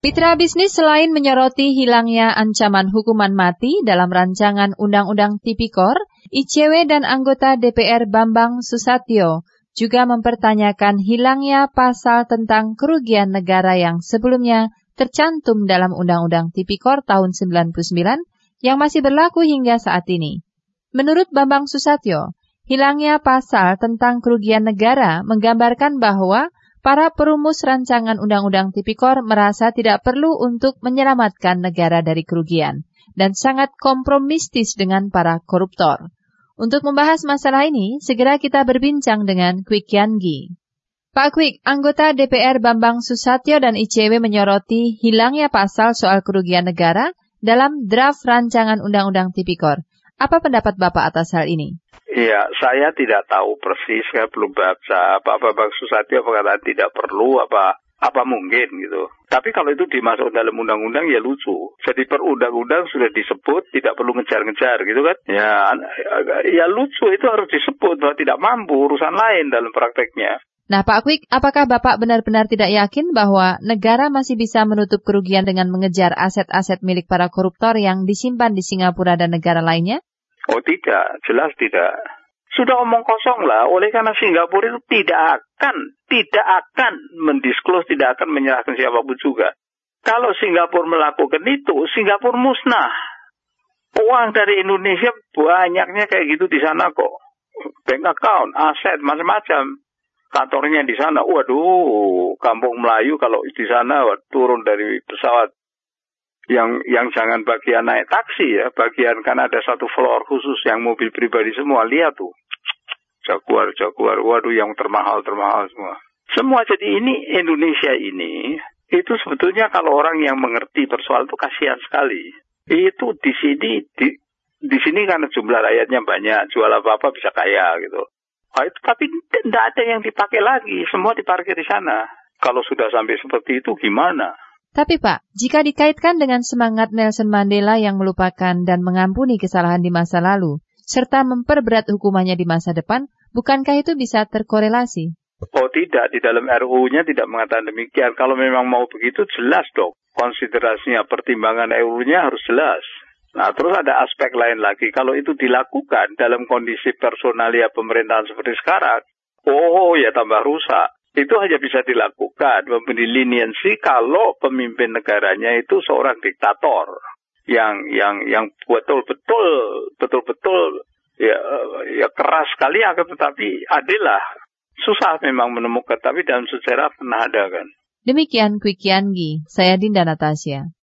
Mitra bisnis selain menyoroti hilangnya ancaman hukuman mati dalam rancangan Undang-Undang Tipikor, ICW dan anggota DPR Bambang Susatyo juga mempertanyakan hilangnya pasal tentang kerugian negara yang sebelumnya tercantum dalam Undang-Undang Tipikor tahun 99 yang masih berlaku hingga saat ini. Menurut Bambang Susatyo, hilangnya pasal tentang kerugian negara menggambarkan bahwa para perumus rancangan Undang-Undang Tipikor merasa tidak perlu untuk menyelamatkan negara dari kerugian dan sangat kompromistis dengan para koruptor. Untuk membahas masalah ini, segera kita berbincang dengan Kwik Yangi. Pak Kwik, anggota DPR Bambang Susatyo dan ICW menyoroti hilangnya pasal soal kerugian negara dalam draft rancangan Undang-Undang Tipikor. Apa pendapat Bapak atas hal ini? Iya, saya tidak tahu persis, saya belum baca. Pak Bambang Susatyo berkata tidak perlu, apa apa mungkin gitu. Tapi kalau itu dimasuk dalam undang-undang ya lucu. Jadi per undang-undang sudah disebut tidak perlu ngejar-ngejar gitu kan. Ya, ya lucu itu harus disebut bahwa tidak mampu urusan lain dalam prakteknya. Nah Pak Kwik, apakah Bapak benar-benar tidak yakin bahwa negara masih bisa menutup kerugian dengan mengejar aset-aset milik para koruptor yang disimpan di Singapura dan negara lainnya? Oh tidak, jelas tidak. Sudah omong kosong lah, oleh karena Singapura itu tidak akan, tidak akan mendisklose, tidak akan menyerahkan siapa pun juga. Kalau Singapura melakukan itu, Singapura musnah. Uang dari Indonesia banyaknya kayak gitu di sana kok. Bank account, aset, macam-macam. Kantornya di sana, waduh, kampung Melayu kalau di sana turun dari pesawat yang yang jangan bagian naik taksi ya, bagian kan ada satu floor khusus yang mobil pribadi semua. Lihat tuh, Jaguar, Jaguar, waduh yang termahal, termahal semua. Semua jadi ini Indonesia ini itu sebetulnya kalau orang yang mengerti persoalan itu kasihan sekali. Itu di sini di di sini karena jumlah rakyatnya banyak, jual apa-apa bisa kaya gitu. Nah, itu, tapi tidak ada yang dipakai lagi, semua diparkir di sana. Kalau sudah sampai seperti itu gimana? Tapi Pak, jika dikaitkan dengan semangat Nelson Mandela yang melupakan dan mengampuni kesalahan di masa lalu, serta memperberat hukumannya di masa depan, bukankah itu bisa terkorelasi? Oh tidak, di dalam RUU-nya tidak mengatakan demikian. Kalau memang mau begitu, jelas dong. Konsiderasinya, pertimbangan RUU-nya harus jelas. Nah, terus ada aspek lain lagi. Kalau itu dilakukan dalam kondisi personalia pemerintahan seperti sekarang, oh ya tambah rusak itu hanya bisa dilakukan memberi leniensi kalau pemimpin negaranya itu seorang diktator yang yang yang betul-betul betul-betul ya ya keras sekali akan tetapi adillah. Susah memang menemukan tapi dalam sejarah pernah ada kan. Demikian Quick Yangi saya Dinda Natasha